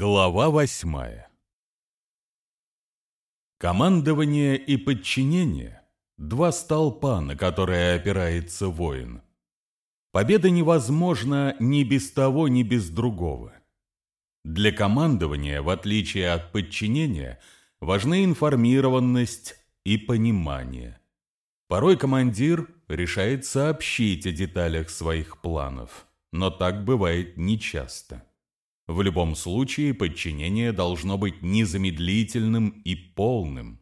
Глава восьмая Командование и подчинение – два столпа, на которые опирается воин. Победа невозможна ни без того, ни без другого. Для командования, в отличие от подчинения, важны информированность и понимание. Порой командир решает сообщить о деталях своих планов, но так бывает нечасто. В любом случае подчинение должно быть незамедлительным и полным.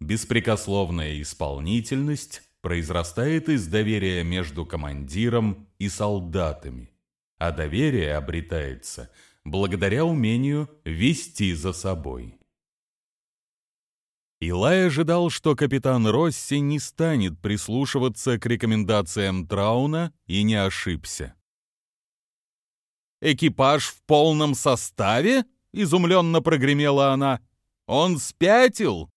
Беспрекословная исполнительность произрастает из доверия между командиром и солдатами, а доверие обретается благодаря умению вести за собой. Илай ожидал, что капитан Росси не станет прислушиваться к рекомендациям Трауна и не ошибся. Экипаж в полном составе?» — изумленно прогремела она. «Он спятил?»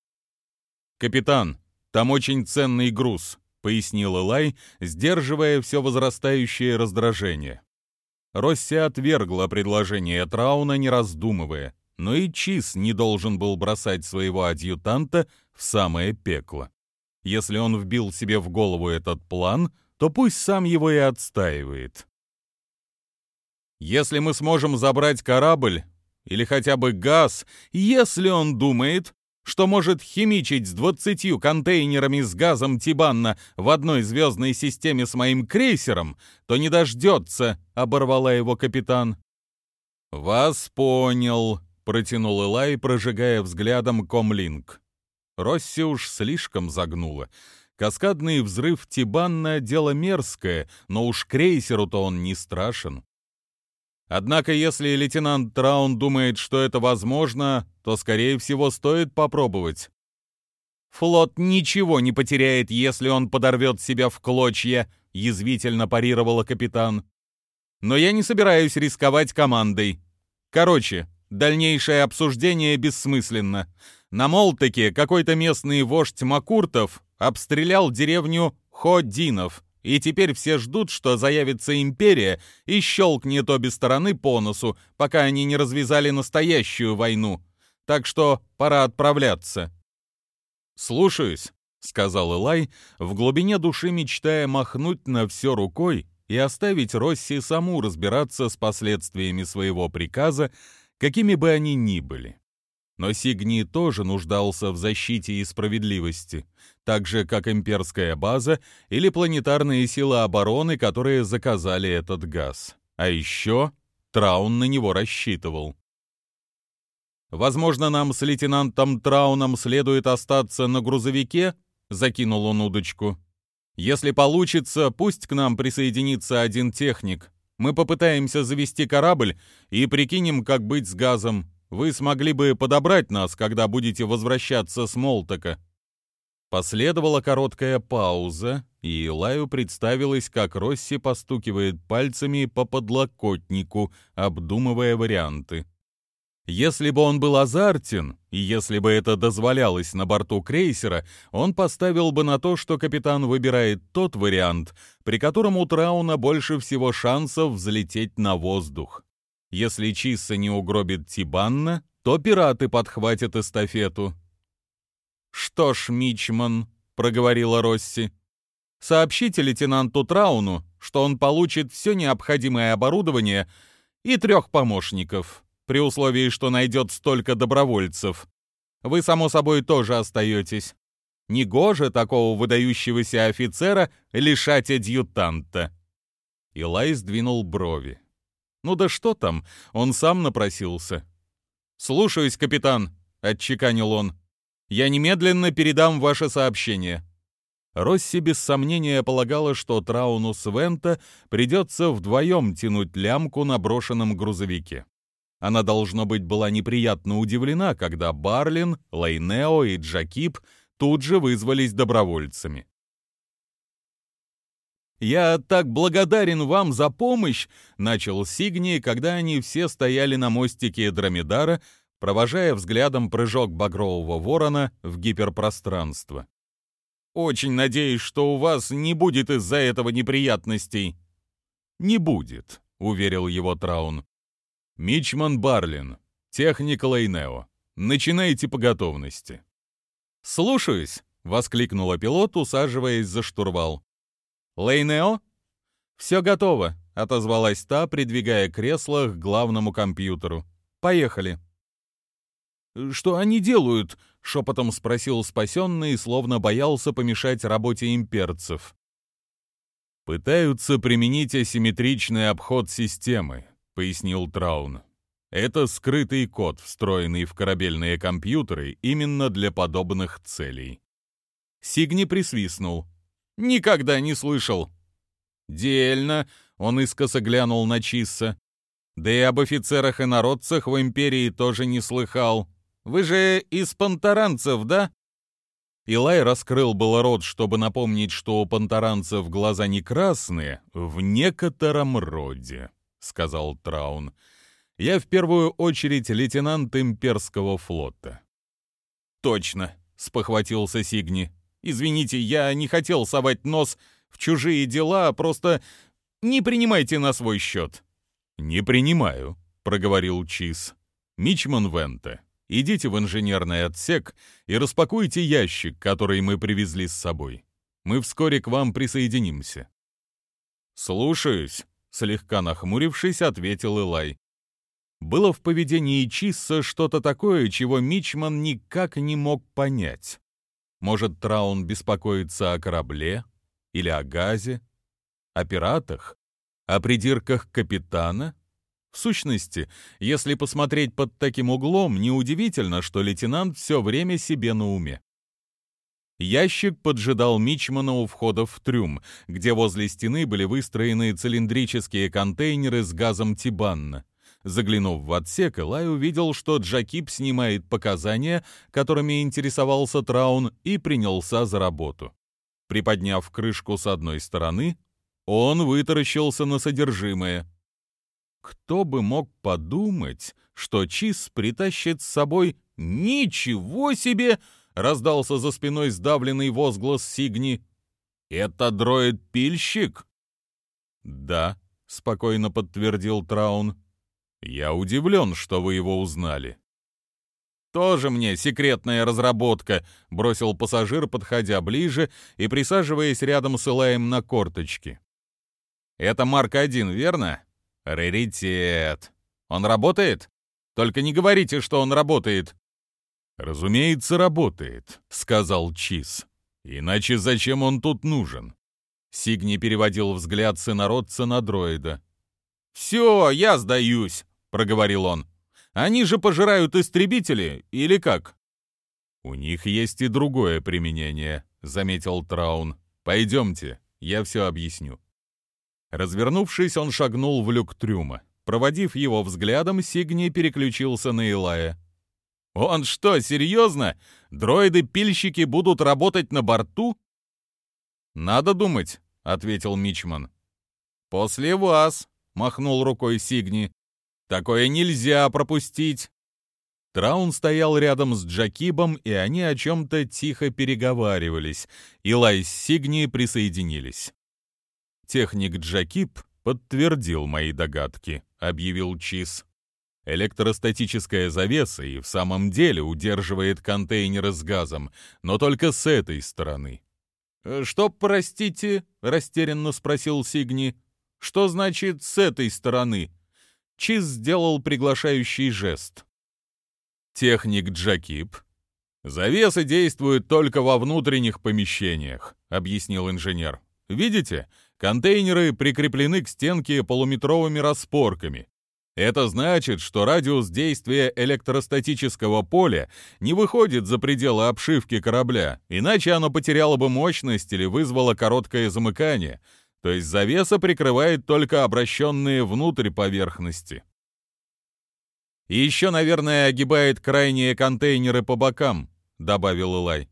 «Капитан, там очень ценный груз», — пояснил Элай, сдерживая все возрастающее раздражение. Росси отвергла предложение Трауна, не раздумывая, но и Чиз не должен был бросать своего адъютанта в самое пекло. Если он вбил себе в голову этот план, то пусть сам его и отстаивает. Если мы сможем забрать корабль или хотя бы газ, если он думает, что может химичить с двадцатью контейнерами с газом Тибанна в одной звездной системе с моим крейсером, то не дождется, — оборвала его капитан. «Вас понял», — протянул Элай, прожигая взглядом комлинк. Росси уж слишком загнула. Каскадный взрыв Тибанна — дело мерзкое, но уж крейсеру-то он не страшен. Однако, если лейтенант Траун думает, что это возможно, то, скорее всего, стоит попробовать. «Флот ничего не потеряет, если он подорвет себя в клочья», — язвительно парировала капитан. «Но я не собираюсь рисковать командой. Короче, дальнейшее обсуждение бессмысленно. На Молтеке какой-то местный вождь Макуртов обстрелял деревню Ходинов, и теперь все ждут, что заявится империя и щелкнет обе стороны по носу, пока они не развязали настоящую войну. Так что пора отправляться. «Слушаюсь», — сказал Элай, в глубине души мечтая махнуть на все рукой и оставить Росси саму разбираться с последствиями своего приказа, какими бы они ни были. Но Сигни тоже нуждался в защите и справедливости, так же, как имперская база или планетарные силы обороны, которые заказали этот газ. А еще Траун на него рассчитывал. «Возможно, нам с лейтенантом Трауном следует остаться на грузовике?» — закинул он удочку. «Если получится, пусть к нам присоединится один техник. Мы попытаемся завести корабль и прикинем, как быть с газом. Вы смогли бы подобрать нас, когда будете возвращаться с Молтока». Последовала короткая пауза, и Илаю представилось, как Росси постукивает пальцами по подлокотнику, обдумывая варианты. Если бы он был азартен, и если бы это дозволялось на борту крейсера, он поставил бы на то, что капитан выбирает тот вариант, при котором у Трауна больше всего шансов взлететь на воздух. Если Чисса не угробит Тибанна, то пираты подхватят эстафету. «Что ж, Мичман», — проговорила Росси, — «сообщите лейтенанту Трауну, что он получит все необходимое оборудование и трех помощников, при условии, что найдет столько добровольцев. Вы, само собой, тоже остаетесь. Негоже такого выдающегося офицера лишать адъютанта». Илай сдвинул брови. Ну да что там, он сам напросился. «Слушаюсь, капитан», — отчеканил он. «Я немедленно передам ваше сообщение». Росси без сомнения полагала, что Трауну Свента придется вдвоем тянуть лямку на брошенном грузовике. Она, должно быть, была неприятно удивлена, когда Барлин, Лейнео и Джакип тут же вызвались добровольцами. «Я так благодарен вам за помощь!» — начал Сигни, когда они все стояли на мостике Дромедара, провожая взглядом прыжок багрового ворона в гиперпространство. «Очень надеюсь, что у вас не будет из-за этого неприятностей». «Не будет», — уверил его Траун. Мичман Барлин, техник Лейнео. Начинайте по готовности». «Слушаюсь», — воскликнула пилот, усаживаясь за штурвал. «Лейнео?» «Все готово», — отозвалась та, придвигая кресло к главному компьютеру. «Поехали». «Что они делают?» — шепотом спросил спасенный, словно боялся помешать работе имперцев. «Пытаются применить асимметричный обход системы», — пояснил Траун. «Это скрытый код, встроенный в корабельные компьютеры именно для подобных целей». Сигни присвистнул. «Никогда не слышал». «Дельно», — он искоса глянул на Чисса. «Да и об офицерах и народцах в Империи тоже не слыхал. Вы же из пантаранцев, да?» Илай раскрыл было рот, чтобы напомнить, что у пантаранцев глаза не красные, в некотором роде, — сказал Траун. «Я в первую очередь лейтенант имперского флота». «Точно», — спохватился Сигни. «Извините, я не хотел совать нос в чужие дела, просто не принимайте на свой счет». «Не принимаю», — проговорил Чиз. «Мичман Венте, идите в инженерный отсек и распакуйте ящик, который мы привезли с собой. Мы вскоре к вам присоединимся». «Слушаюсь», — слегка нахмурившись, ответил Илай. Было в поведении Чисса что-то такое, чего Мичман никак не мог понять. Может, Траун беспокоится о корабле или о газе, о пиратах, о придирках капитана? В сущности, если посмотреть под таким углом, неудивительно, что лейтенант все время себе на уме. Ящик поджидал Мичмана у входа в трюм, где возле стены были выстроены цилиндрические контейнеры с газом Тибанна. Заглянув в отсек, Элай увидел, что Джакип снимает показания, которыми интересовался Траун, и принялся за работу. Приподняв крышку с одной стороны, он вытаращился на содержимое. Кто бы мог подумать, что Чиз притащит с собой «Ничего себе!» — раздался за спиной сдавленный возглас Сигни. «Это дроид-пильщик?» «Да», — спокойно подтвердил Траун. «Я удивлен, что вы его узнали». «Тоже мне секретная разработка», — бросил пассажир, подходя ближе и присаживаясь рядом с Илаем на корточки. «Это Марк-1, верно?» «Раритет. Он работает? Только не говорите, что он работает». «Разумеется, работает», — сказал Чиз. «Иначе зачем он тут нужен?» Сигни переводил взгляд с инородца на дроида. «Все, я сдаюсь», — проговорил он. «Они же пожирают истребители, или как?» «У них есть и другое применение», — заметил Траун. «Пойдемте, я все объясню». Развернувшись, он шагнул в люк трюма. Проводив его взглядом, Сигни переключился на Илая. «Он что, серьезно? Дроиды-пильщики будут работать на борту?» «Надо думать», — ответил Мичман. «После вас», — махнул рукой Сигни. «Такое нельзя пропустить». Траун стоял рядом с Джакибом, и они о чем-то тихо переговаривались. Илай с Сигни присоединились. Техник Джакип подтвердил мои догадки, объявил Чиз. Электростатическая завеса и в самом деле удерживает контейнеры с газом, но только с этой стороны. «Э, «Что, простите?» — растерянно спросил Сигни. «Что значит «с этой стороны»?» Чиз сделал приглашающий жест. «Техник Джакип. Завесы действуют только во внутренних помещениях», — объяснил инженер. «Видите, Контейнеры прикреплены к стенке полуметровыми распорками. Это значит, что радиус действия электростатического поля не выходит за пределы обшивки корабля, иначе оно потеряло бы мощность или вызвало короткое замыкание, то есть завеса прикрывает только обращенные внутрь поверхности. «И еще, наверное, огибает крайние контейнеры по бокам», — добавил Илай.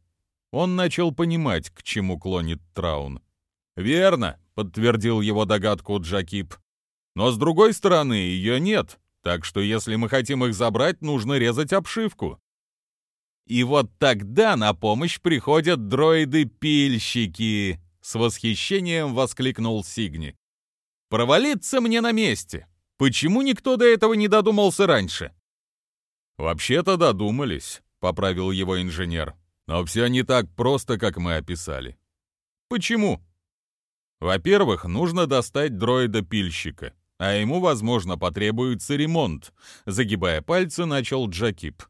Он начал понимать, к чему клонит Траун. «Верно», подтвердил его догадку Джакип. Но с другой стороны, ее нет, так что если мы хотим их забрать, нужно резать обшивку. И вот тогда на помощь приходят дроиды-пильщики, с восхищением воскликнул Сигни. Провалиться мне на месте. Почему никто до этого не додумался раньше? Вообще-то додумались, поправил его инженер. Но все не так просто, как мы описали. Почему? Во-первых, нужно достать дроида-пильщика, а ему, возможно, потребуется ремонт, загибая пальцы, начал Джакип.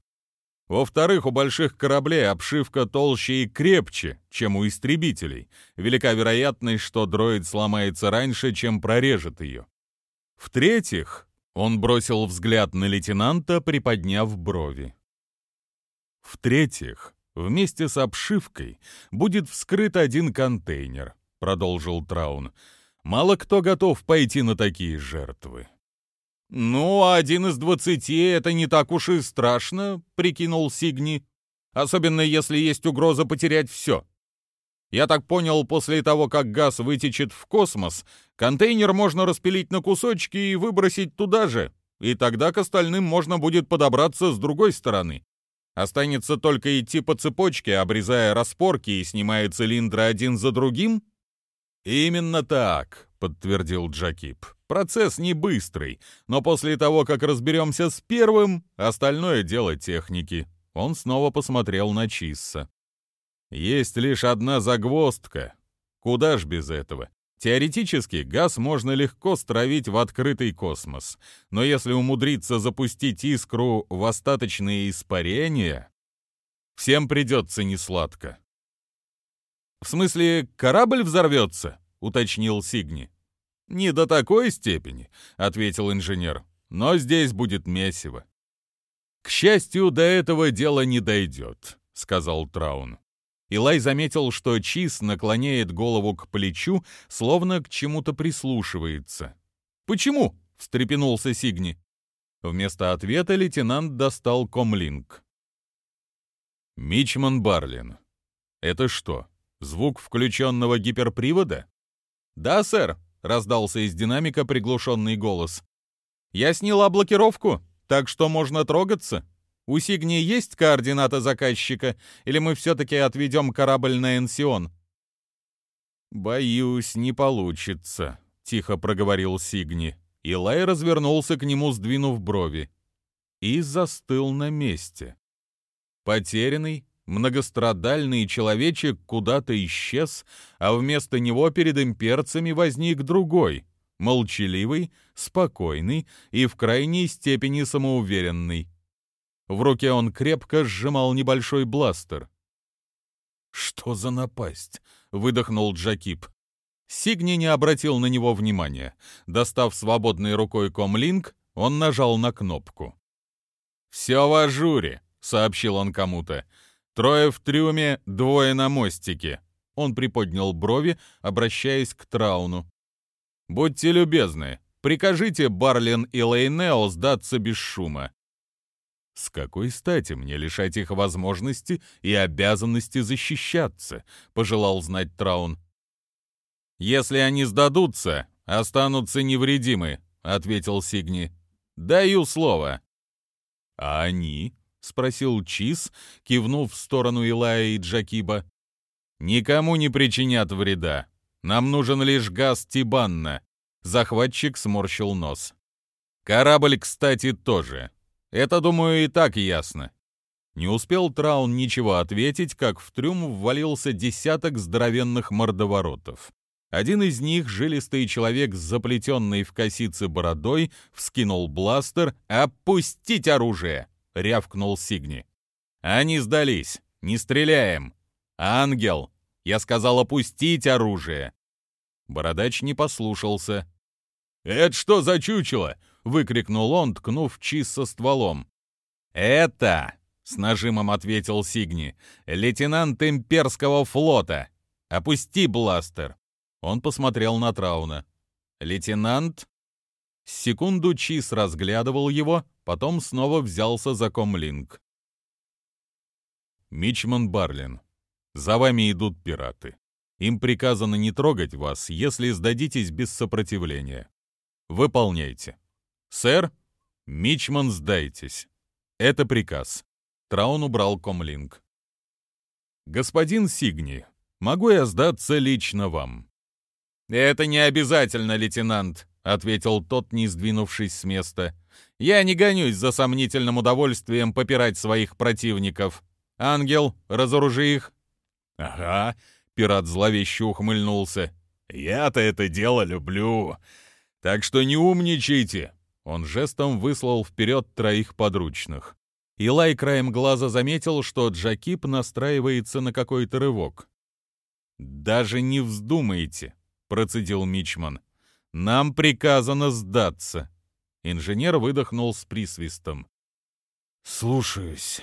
Во-вторых, у больших кораблей обшивка толще и крепче, чем у истребителей. Велика вероятность, что дроид сломается раньше, чем прорежет ее. В-третьих, он бросил взгляд на лейтенанта, приподняв брови. В-третьих, вместе с обшивкой будет вскрыт один контейнер, продолжил Траун. Мало кто готов пойти на такие жертвы. «Ну, один из двадцати — это не так уж и страшно», — прикинул Сигни. «Особенно если есть угроза потерять все. Я так понял, после того, как газ вытечет в космос, контейнер можно распилить на кусочки и выбросить туда же, и тогда к остальным можно будет подобраться с другой стороны. Останется только идти по цепочке, обрезая распорки и снимая цилиндры один за другим?» «Именно так», — подтвердил Джакип. Процесс не быстрый, но после того, как разберемся с первым, остальное дело техники. Он снова посмотрел на Чисса. Есть лишь одна загвоздка. Куда ж без этого? Теоретически газ можно легко стравить в открытый космос, но если умудриться запустить искру в остаточные испарения, всем придется несладко. «В смысле, корабль взорвется?» — уточнил Сигни. «Не до такой степени», — ответил инженер, — «но здесь будет месиво». «К счастью, до этого дело не дойдет», — сказал Траун. Илай заметил, что Чиз наклоняет голову к плечу, словно к чему-то прислушивается. «Почему?» — встрепенулся Сигни. Вместо ответа лейтенант достал комлинг. «Мичман Барлин. Это что, звук включенного гиперпривода?» «Да, сэр», — раздался из динамика приглушенный голос. «Я сняла блокировку, так что можно трогаться. У Сигни есть координаты заказчика, или мы все-таки отведем корабль на Энсион?» «Боюсь, не получится», — тихо проговорил Сигни. Илай развернулся к нему, сдвинув брови, и застыл на месте. Потерянный, Многострадальный человечек куда-то исчез, а вместо него перед имперцами возник другой, молчаливый, спокойный и в крайней степени самоуверенный. В руке он крепко сжимал небольшой бластер. «Что за напасть?» — выдохнул Джакип. Сигни не обратил на него внимания. Достав свободной рукой комлинг, он нажал на кнопку. «Все в ажуре», — сообщил он кому-то. Трое в трюме, двое на мостике. Он приподнял брови, обращаясь к Трауну. «Будьте любезны, прикажите Барлин и Лейнео сдаться без шума». «С какой стати мне лишать их возможности и обязанности защищаться?» — пожелал знать Траун. «Если они сдадутся, останутся невредимы», — ответил Сигни. «Даю слово». «А они?» — спросил Чиз, кивнув в сторону Илая и Джакиба. «Никому не причинят вреда. Нам нужен лишь газ Тибанна». Захватчик сморщил нос. «Корабль, кстати, тоже. Это, думаю, и так ясно». Не успел Траун ничего ответить, как в трюм ввалился десяток здоровенных мордоворотов. Один из них, жилистый человек с заплетенной в косице бородой, вскинул бластер «Опустить оружие!» Рявкнул Сигни. «Они сдались! Не стреляем! Ангел! Я сказал опустить оружие!» Бородач не послушался. «Это что за чучело?» — выкрикнул он, ткнув Чиз со стволом. «Это!» — с нажимом ответил Сигни. «Лейтенант имперского флота! Опусти бластер!» Он посмотрел на Трауна. «Лейтенант?» Секунду Чиз разглядывал его, потом снова взялся за комлинг. «Мичман Барлин, за вами идут пираты. Им приказано не трогать вас, если сдадитесь без сопротивления. Выполняйте. Сэр, Мичман, сдайтесь. Это приказ». Траун убрал комлинг. «Господин Сигни, могу я сдаться лично вам?» «Это не обязательно, лейтенант», ответил тот, не сдвинувшись с места. «Я не гонюсь за сомнительным удовольствием попирать своих противников. Ангел, разоружи их». «Ага», — пират зловеще ухмыльнулся. «Я-то это дело люблю. Так что не умничайте». Он жестом выслал вперед троих подручных. Илай краем глаза заметил, что Джакип настраивается на какой-то рывок. «Даже не вздумайте», — процедил Мичман. «Нам приказано сдаться». Инженер выдохнул с присвистом. «Слушаюсь».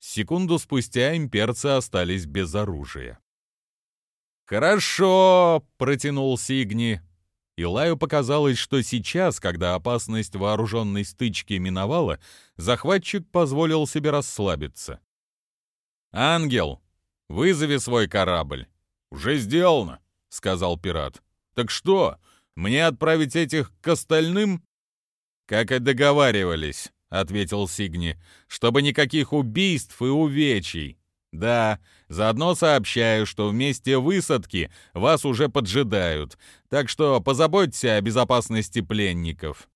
Секунду спустя имперцы остались без оружия. «Хорошо», — протянул Сигни. Илаю показалось, что сейчас, когда опасность вооруженной стычки миновала, захватчик позволил себе расслабиться. «Ангел, вызови свой корабль». «Уже сделано», — сказал пират. «Так что, мне отправить этих к остальным?» «Как и договаривались», — ответил Сигни, «чтобы никаких убийств и увечий. Да, заодно сообщаю, что в месте высадки вас уже поджидают, так что позаботьтесь о безопасности пленников».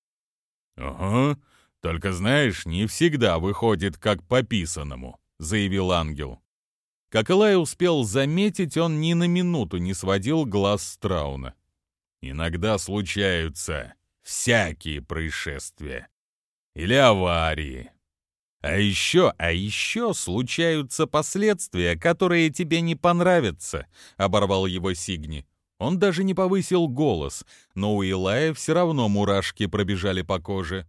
«Ага, только знаешь, не всегда выходит как по писанному», — заявил ангел. Как Илай успел заметить, он ни на минуту не сводил глаз с Трауна. «Иногда случаются всякие происшествия. Или аварии, а еще, а еще случаются последствия, которые тебе не понравятся, оборвал его Сигни. Он даже не повысил голос, но у Илая все равно мурашки пробежали по коже.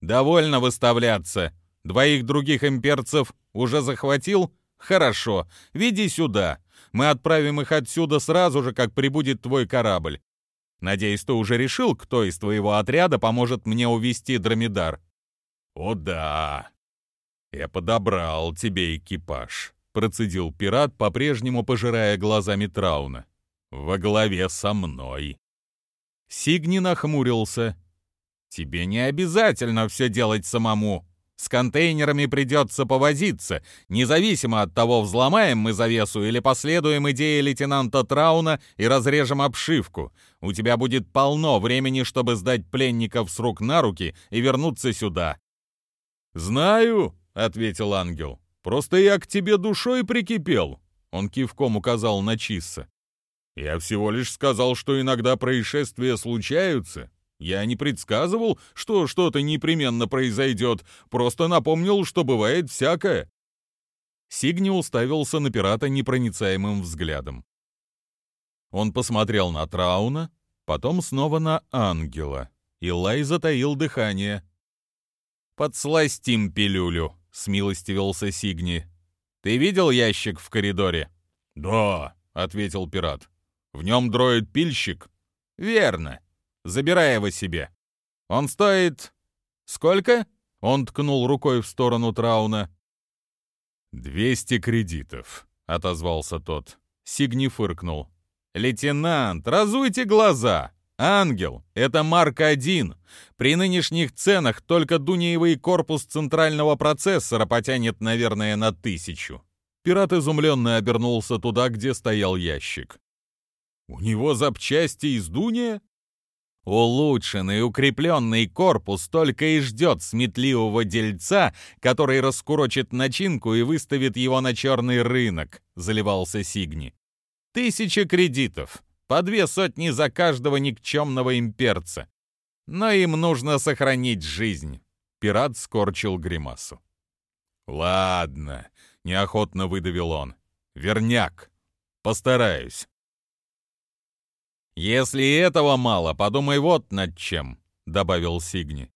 «Довольно выставляться. Двоих других имперцев уже захватил? Хорошо, веди сюда. Мы отправим их отсюда сразу же, как прибудет твой корабль. Надеюсь, ты уже решил, кто из твоего отряда поможет мне увести Дромедар?» «О да!» «Я подобрал тебе экипаж», — процедил пират, по-прежнему пожирая глазами Трауна. «Во главе со мной». Сигни нахмурился. «Тебе не обязательно все делать самому. С контейнерами придется повозиться, независимо от того, взломаем мы завесу или последуем идее лейтенанта Трауна и разрежем обшивку. У тебя будет полно времени, чтобы сдать пленников с рук на руки и вернуться сюда». «Знаю», ответил ангел. «Просто я к тебе душой прикипел», — он кивком указал на Чисса. «Я всего лишь сказал, что иногда происшествия случаются. Я не предсказывал, что что-то непременно произойдет, просто напомнил, что бывает всякое». Сигни уставился на пирата непроницаемым взглядом. Он посмотрел на Трауна, потом снова на ангела. и Лай затаил дыхание. «Подсластим пилюлю», — смилостивился Сигни. «Ты видел ящик в коридоре?» «Да», — ответил пират. «В нем дроид-пильщик?» «Верно. Забирай его себе. Он стоит... Сколько?» Он ткнул рукой в сторону Трауна. «Двести кредитов», — отозвался тот. Сигни фыркнул. «Лейтенант, разуйте глаза! «Ангел, это Марк-1. При нынешних ценах только дуниевый корпус центрального процессора потянет, наверное, на тысячу». Пират изумленно обернулся туда, где стоял ящик. «У него запчасти из дуния?» Улучшенный, укрепленный корпус только и ждет сметливого дельца, который раскурочит начинку и выставит его на черный рынок, заливался Сигни. Тысяча кредитов. По две сотни за каждого никчемного имперца. Но им нужно сохранить жизнь. Пират скорчил гримасу. «Ладно», — неохотно выдавил он. «Верняк. Постараюсь». «Если этого мало, подумай вот над чем», — добавил Сигни.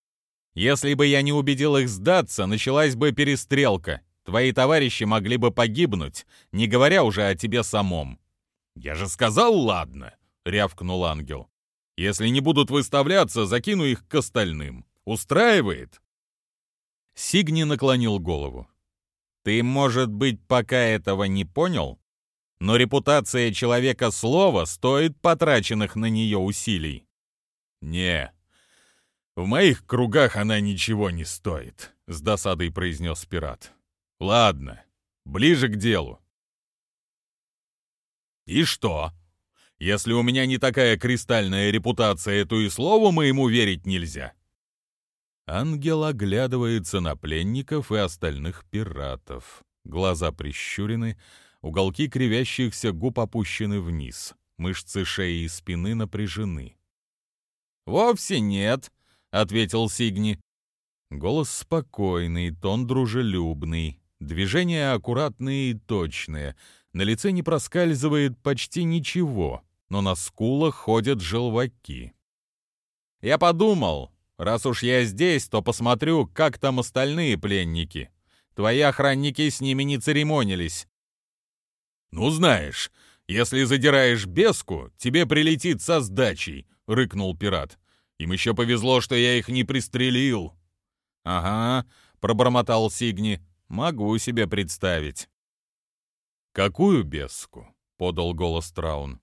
«Если бы я не убедил их сдаться, началась бы перестрелка. Твои товарищи могли бы погибнуть, не говоря уже о тебе самом. «Я же сказал, ладно!» — рявкнул ангел. «Если не будут выставляться, закину их к остальным. Устраивает?» Сигни наклонил голову. «Ты, может быть, пока этого не понял? Но репутация человека слова стоит потраченных на нее усилий». «Не, в моих кругах она ничего не стоит», — с досадой произнес пират. «Ладно, ближе к делу. «И что? Если у меня не такая кристальная репутация, то и слову моему верить нельзя. Ангел оглядывается на пленников и остальных пиратов. Глаза прищурены, уголки кривящихся губ опущены вниз, мышцы шеи и спины напряжены. «Вовсе нет», — ответил Сигни. Голос спокойный, тон дружелюбный, движения аккуратные и точные, на лице не проскальзывает почти ничего, но на скулах ходят желваки. «Я подумал, раз уж я здесь, то посмотрю, как там остальные пленники. Твои охранники с ними не церемонились». «Ну, знаешь, если задираешь беску, тебе прилетит со сдачей», — рыкнул пират. «Им еще повезло, что я их не пристрелил». «Ага», — пробормотал Сигни, — «могу себе представить». «Какую беску?» — подал голос Траун.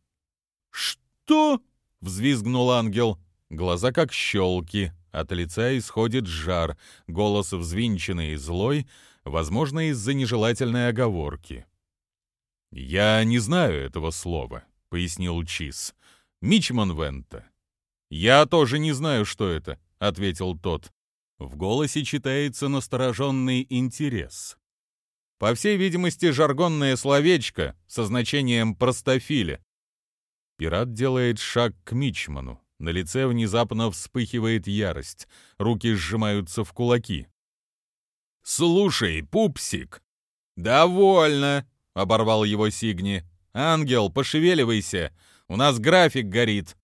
«Что?» — взвизгнул ангел. Глаза как щелки, от лица исходит жар, голос взвинченный и злой, возможно, из-за нежелательной оговорки. «Я не знаю этого слова», — пояснил Чиз. «Мичман Вента». «Я тоже не знаю, что это», — ответил тот. В голосе читается настороженный интерес. По всей видимости, жаргонное словечко со значением «простофиля». Пират делает шаг к Мичману. На лице внезапно вспыхивает ярость. Руки сжимаются в кулаки. «Слушай, пупсик!» «Довольно!» — оборвал его Сигни. «Ангел, пошевеливайся! У нас график горит!»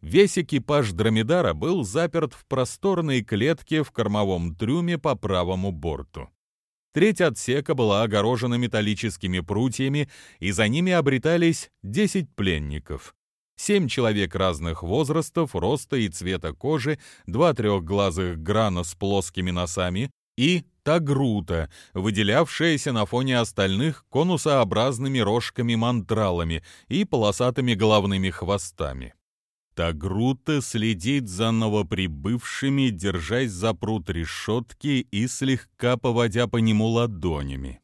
Весь экипаж Дромедара был заперт в просторной клетке в кормовом трюме по правому борту. Треть отсека была огорожена металлическими прутьями, и за ними обретались 10 пленников. Семь человек разных возрастов, роста и цвета кожи, два трехглазых грана с плоскими носами и тагрута, выделявшаяся на фоне остальных конусообразными рожками-мантралами и полосатыми головными хвостами. Тагрута следит за новоприбывшими, держась за прут решетки и слегка поводя по нему ладонями.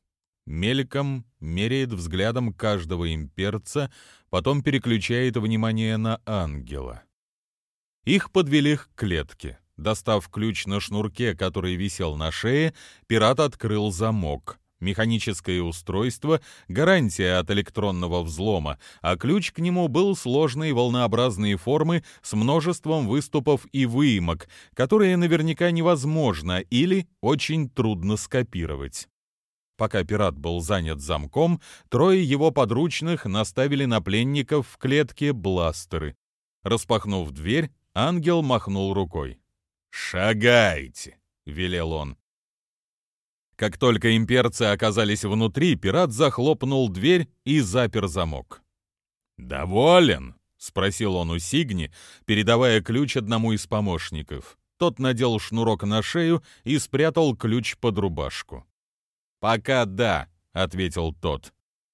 Мельком меряет взглядом каждого имперца, потом переключает внимание на ангела. Их подвели к клетке. Достав ключ на шнурке, который висел на шее, пират открыл замок. Механическое устройство — гарантия от электронного взлома, а ключ к нему был сложной волнообразной формы с множеством выступов и выемок, которые наверняка невозможно или очень трудно скопировать. Пока пират был занят замком, трое его подручных наставили на пленников в клетке бластеры. Распахнув дверь, ангел махнул рукой. «Шагайте!» — велел он. Как только имперцы оказались внутри, пират захлопнул дверь и запер замок. «Доволен?» — спросил он у Сигни, передавая ключ одному из помощников. Тот надел шнурок на шею и спрятал ключ под рубашку. «Пока да», — ответил тот.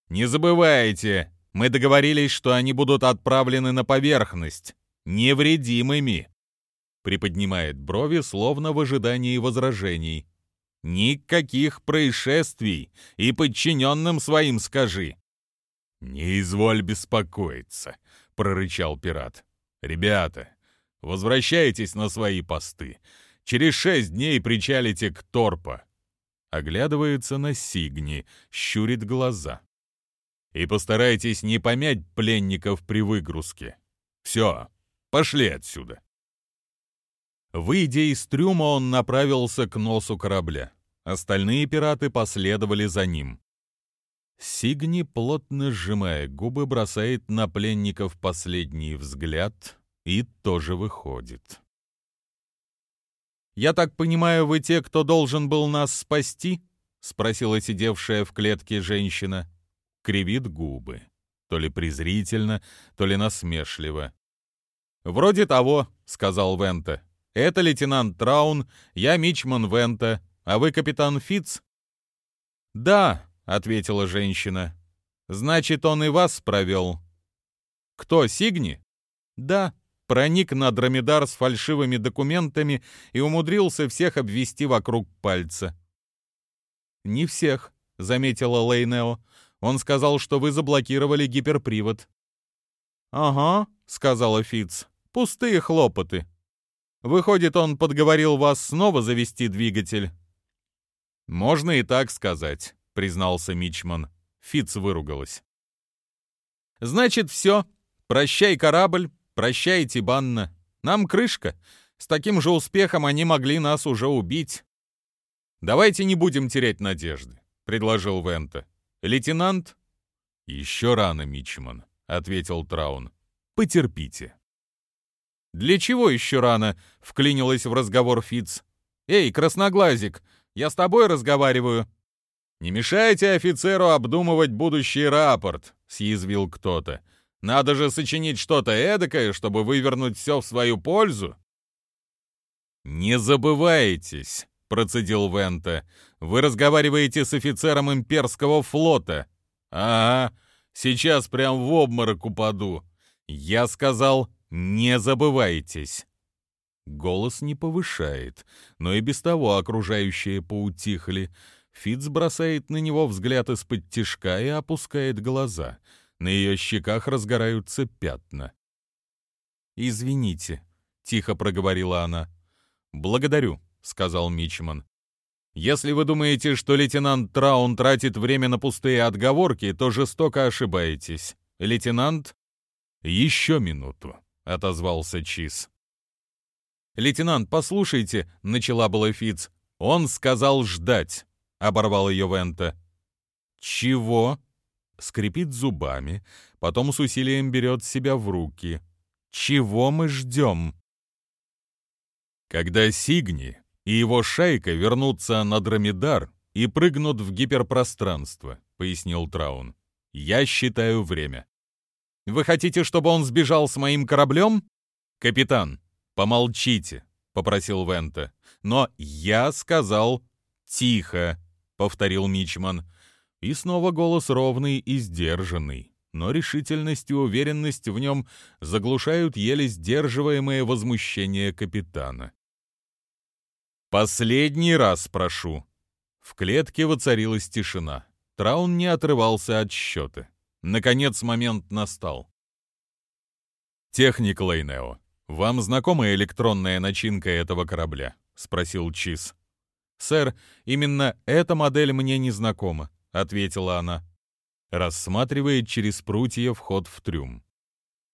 «Не забывайте, мы договорились, что они будут отправлены на поверхность, невредимыми». Приподнимает брови, словно в ожидании возражений. Никаких происшествий и подчиненным своим скажи. «Не изволь беспокоиться», — прорычал пират. «Ребята, возвращайтесь на свои посты. Через шесть дней причалите к Торпа». Оглядывается на Сигни, щурит глаза. «И постарайтесь не помять пленников при выгрузке. Все, пошли отсюда». Выйдя из трюма, он направился к носу корабля. Остальные пираты последовали за ним. Сигни, плотно сжимая губы, бросает на пленников последний взгляд и тоже выходит. «Я так понимаю, вы те, кто должен был нас спасти?» — спросила сидевшая в клетке женщина. Кривит губы. То ли презрительно, то ли насмешливо. «Вроде того», — сказал Вента. Это лейтенант Траун, я Мичман Вента, а вы капитан Фиц? Да, ответила женщина. Значит, он и вас провел. Кто, Сигни? Да, проник на Дромедар с фальшивыми документами и умудрился всех обвести вокруг пальца. Не всех, заметила Лейнео. Он сказал, что вы заблокировали гиперпривод. «Ага», — сказала Фиц, — «пустые хлопоты. Выходит, он подговорил вас снова завести двигатель?» «Можно и так сказать», — признался Мичман. Фиц выругалась. «Значит, все. Прощай, корабль, прощайте, банна. Нам крышка. С таким же успехом они могли нас уже убить». «Давайте не будем терять надежды», — предложил Вента. «Лейтенант?» «Еще рано, Мичман», — ответил Траун. «Потерпите». «Для чего еще рано?» — вклинилась в разговор Фиц. «Эй, красноглазик, я с тобой разговариваю». «Не мешайте офицеру обдумывать будущий рапорт», — съязвил кто-то. «Надо же сочинить что-то эдакое, чтобы вывернуть все в свою пользу». «Не забывайтесь», — процедил Вента. «Вы разговариваете с офицером имперского флота». «Ага, сейчас прям в обморок упаду». «Я сказал, не забывайтесь». Голос не повышает, но и без того окружающие поутихли. Фиц бросает на него взгляд из-под тишка и опускает глаза. На ее щеках разгораются пятна. «Извините», — тихо проговорила она. «Благодарю», — сказал Мичман. «Если вы думаете, что лейтенант Траун тратит время на пустые отговорки, то жестоко ошибаетесь. Лейтенант...» «Еще минуту», — отозвался Чиз. «Лейтенант, послушайте», — начала была Фиц. «Он сказал ждать», — оборвал ее Вента. «Чего?» Скрипит зубами, потом с усилием берет себя в руки. «Чего мы ждем?» Когда Сигни и его шайка вернутся на Дромедар и прыгнут в гиперпространство, пояснил Траун. Я считаю время. Вы хотите, чтобы он сбежал с моим кораблем? Капитан, помолчите, попросил Вента. Но я сказал тихо, повторил Мичман. И снова голос ровный и сдержанный, но решительность и уверенность в нем заглушают еле сдерживаемое возмущение капитана. «Последний раз прошу». В клетке воцарилась тишина. Траун не отрывался от счета. Наконец момент настал. «Техник Лейнео, вам знакома электронная начинка этого корабля?» — спросил Чиз. «Сэр, именно эта модель мне не знакома», — ответила она. Рассматривает через прутья вход в трюм.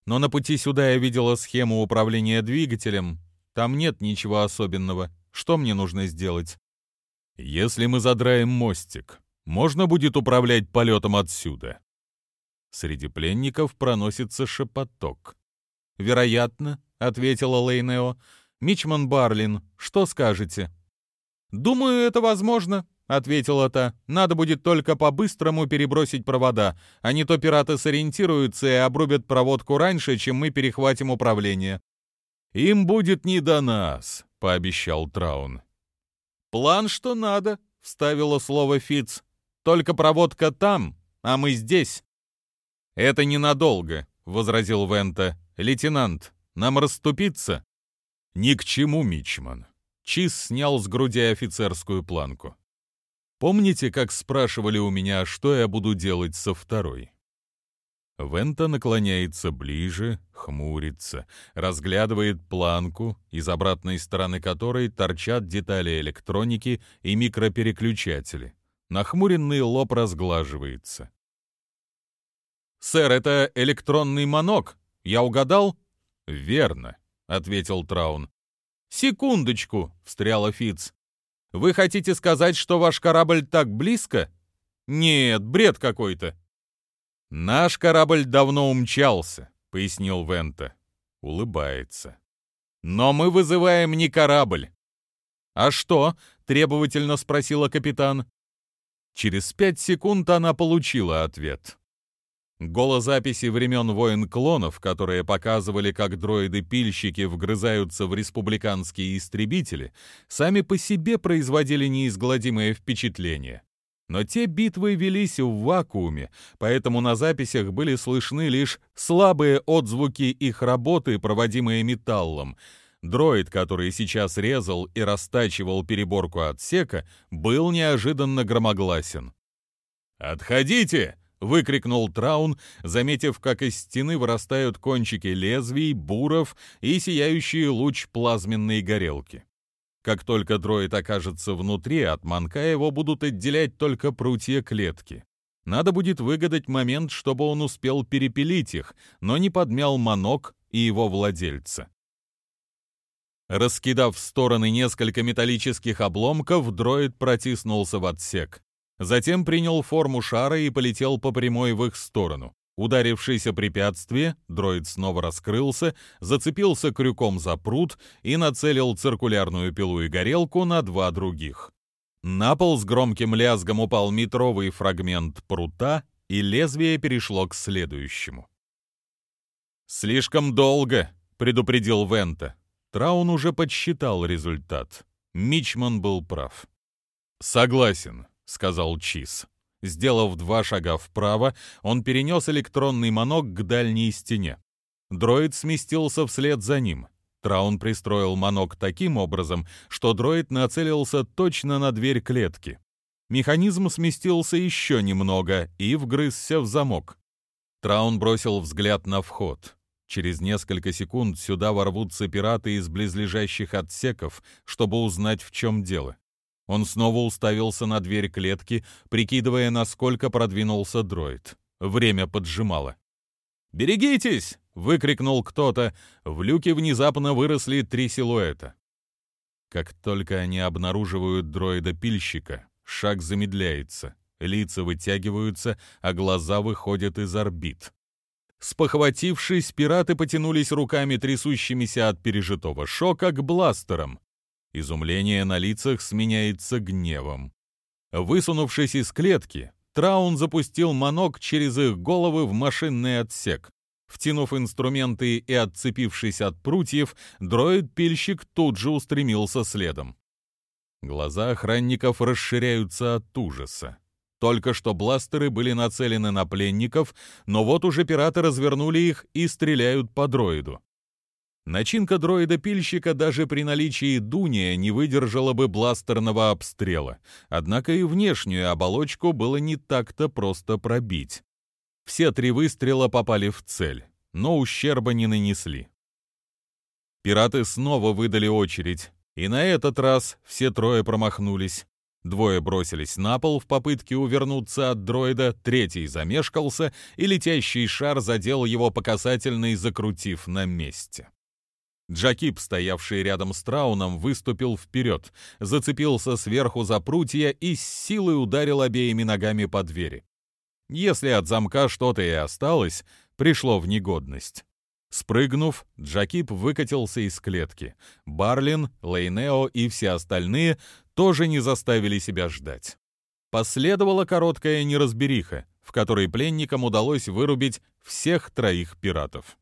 «Но на пути сюда я видела схему управления двигателем. Там нет ничего особенного. Что мне нужно сделать?» «Если мы задраем мостик, можно будет управлять полетом отсюда». Среди пленников проносится шепоток. «Вероятно», — ответила Лейнео. «Мичман Барлин, что скажете?» «Думаю, это возможно», — ответила та. «Надо будет только по-быстрому перебросить провода, а не то пираты сориентируются и обрубят проводку раньше, чем мы перехватим управление». «Им будет не до нас», — пообещал Траун. «План, что надо», — вставила слово Фиц. «Только проводка там, а мы здесь». «Это ненадолго», — возразил Вента. «Лейтенант, нам расступиться?» «Ни к чему, Мичман». Чиз снял с груди офицерскую планку. «Помните, как спрашивали у меня, что я буду делать со второй?» Вента наклоняется ближе, хмурится, разглядывает планку, из обратной стороны которой торчат детали электроники и микропереключатели. Нахмуренный лоб разглаживается. «Сэр, это электронный манок. Я угадал?» «Верно», — ответил Траун. «Секундочку», — встряла Фиц. «Вы хотите сказать, что ваш корабль так близко?» «Нет, бред какой-то». «Наш корабль давно умчался», — пояснил Вента. Улыбается. «Но мы вызываем не корабль». «А что?» — требовательно спросила капитан. Через пять секунд она получила ответ. Голозаписи времен войн клонов, которые показывали, как дроиды-пильщики вгрызаются в республиканские истребители, сами по себе производили неизгладимое впечатление. Но те битвы велись в вакууме, поэтому на записях были слышны лишь слабые отзвуки их работы, проводимые металлом. Дроид, который сейчас резал и растачивал переборку отсека, был неожиданно громогласен. «Отходите!» — выкрикнул Траун, заметив, как из стены вырастают кончики лезвий, буров и сияющий луч плазменной горелки. Как только дроид окажется внутри, от манка его будут отделять только прутья клетки. Надо будет выгадать момент, чтобы он успел перепилить их, но не подмял манок и его владельца. Раскидав в стороны несколько металлических обломков, дроид протиснулся в отсек. Затем принял форму шара и полетел по прямой в их сторону. Ударившись о препятствие, дроид снова раскрылся, зацепился крюком за пруд и нацелил циркулярную пилу и горелку на два других. На пол с громким лязгом упал метровый фрагмент прута, и лезвие перешло к следующему. «Слишком долго», — предупредил Вента. Траун уже подсчитал результат. Мичман был прав. «Согласен», — сказал Чиз. Сделав два шага вправо, он перенес электронный манок к дальней стене. Дроид сместился вслед за ним. Траун пристроил манок таким образом, что дроид нацелился точно на дверь клетки. Механизм сместился еще немного и вгрызся в замок. Траун бросил взгляд на вход. Через несколько секунд сюда ворвутся пираты из близлежащих отсеков, чтобы узнать, в чем дело. Он снова уставился на дверь клетки, прикидывая, насколько продвинулся дроид. Время поджимало. «Берегитесь!» — выкрикнул кто-то. В люке внезапно выросли три силуэта. Как только они обнаруживают дроида-пильщика, шаг замедляется, лица вытягиваются, а глаза выходят из орбит. Спохватившись, пираты потянулись руками, трясущимися от пережитого шока, к бластерам. Изумление на лицах сменяется гневом. Высунувшись из клетки, Траун запустил манок через их головы в машинный отсек. Втянув инструменты и отцепившись от прутьев, дроид-пильщик тут же устремился следом. Глаза охранников расширяются от ужаса. Только что бластеры были нацелены на пленников, но вот уже пираты развернули их и стреляют по дроиду. Начинка дроида-пильщика даже при наличии дуния не выдержала бы бластерного обстрела, однако и внешнюю оболочку было не так-то просто пробить. Все три выстрела попали в цель, но ущерба не нанесли. Пираты снова выдали очередь, и на этот раз все трое промахнулись. Двое бросились на пол в попытке увернуться от дроида, третий замешкался, и летящий шар задел его по касательной, закрутив на месте. Джакип, стоявший рядом с Трауном, выступил вперед, зацепился сверху за прутья и с силой ударил обеими ногами по двери. Если от замка что-то и осталось, пришло в негодность. Спрыгнув, Джакип выкатился из клетки. Барлин, Лейнео и все остальные тоже не заставили себя ждать. Последовала короткая неразбериха, в которой пленникам удалось вырубить всех троих пиратов.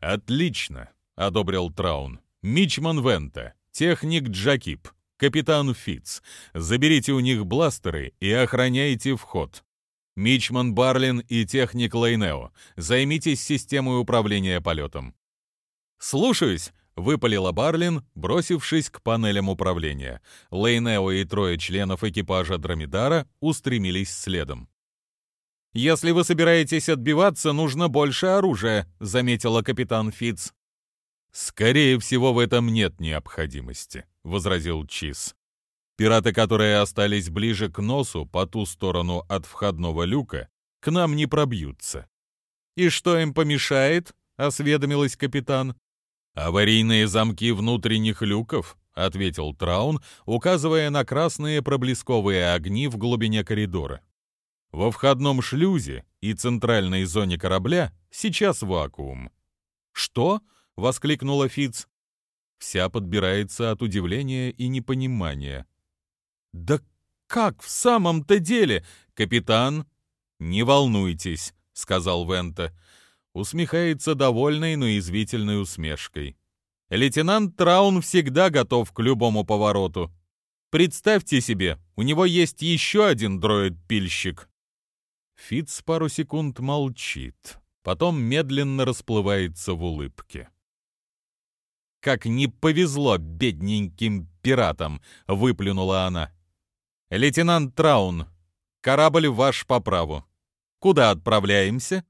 «Отлично!» Одобрил Траун. «Мичман Вента, техник Джакип, капитан Фиц. Заберите у них бластеры и охраняйте вход. Мичман Барлин и техник Лейнео, займитесь системой управления полетом». «Слушаюсь!» — выпалила Барлин, бросившись к панелям управления. Лейнео и трое членов экипажа Дромедара устремились следом. «Если вы собираетесь отбиваться, нужно больше оружия», — заметила капитан Фиц. «Скорее всего, в этом нет необходимости», — возразил Чиз. «Пираты, которые остались ближе к носу, по ту сторону от входного люка, к нам не пробьются». «И что им помешает?» — осведомилась капитан. «Аварийные замки внутренних люков», — ответил Траун, указывая на красные проблесковые огни в глубине коридора. «Во входном шлюзе и центральной зоне корабля сейчас вакуум». «Что?» Воскликнула Фиц. Вся подбирается от удивления и непонимания. Да как в самом-то деле, капитан? Не волнуйтесь, сказал Вента. Усмехается довольной, но извительной усмешкой. Лейтенант Траун всегда готов к любому повороту. Представьте себе, у него есть еще один дроид-пильщик. Фиц пару секунд молчит, потом медленно расплывается в улыбке. Как не повезло бедненьким пиратам, выплюнула она. Лейтенант Траун, корабль ваш по праву. Куда отправляемся?»